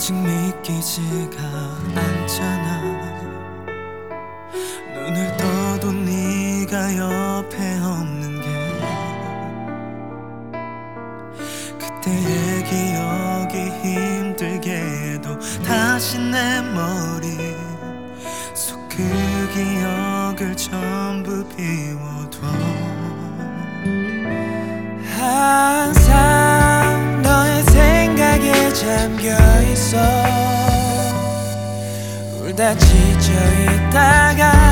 아직 믿기지가 않잖아. 눈을 떠도 네가 옆에 없는 게 그때의 기억이 힘들게도 다시 내 머리 속 그 기억을 전부 비워둬. 항상 立ちちゃいたが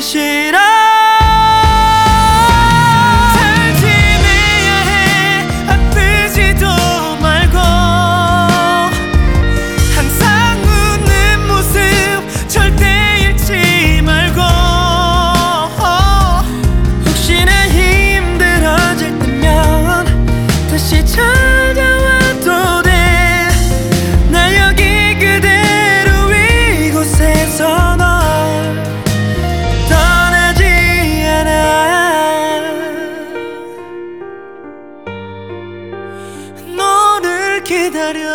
시라 절 지내야 해, 안뜨 지도 말고. 항상 웃는 모습 절대 잃지 말고, 혹 시나 힘 들어 졌 다면 다시 찾 기다려.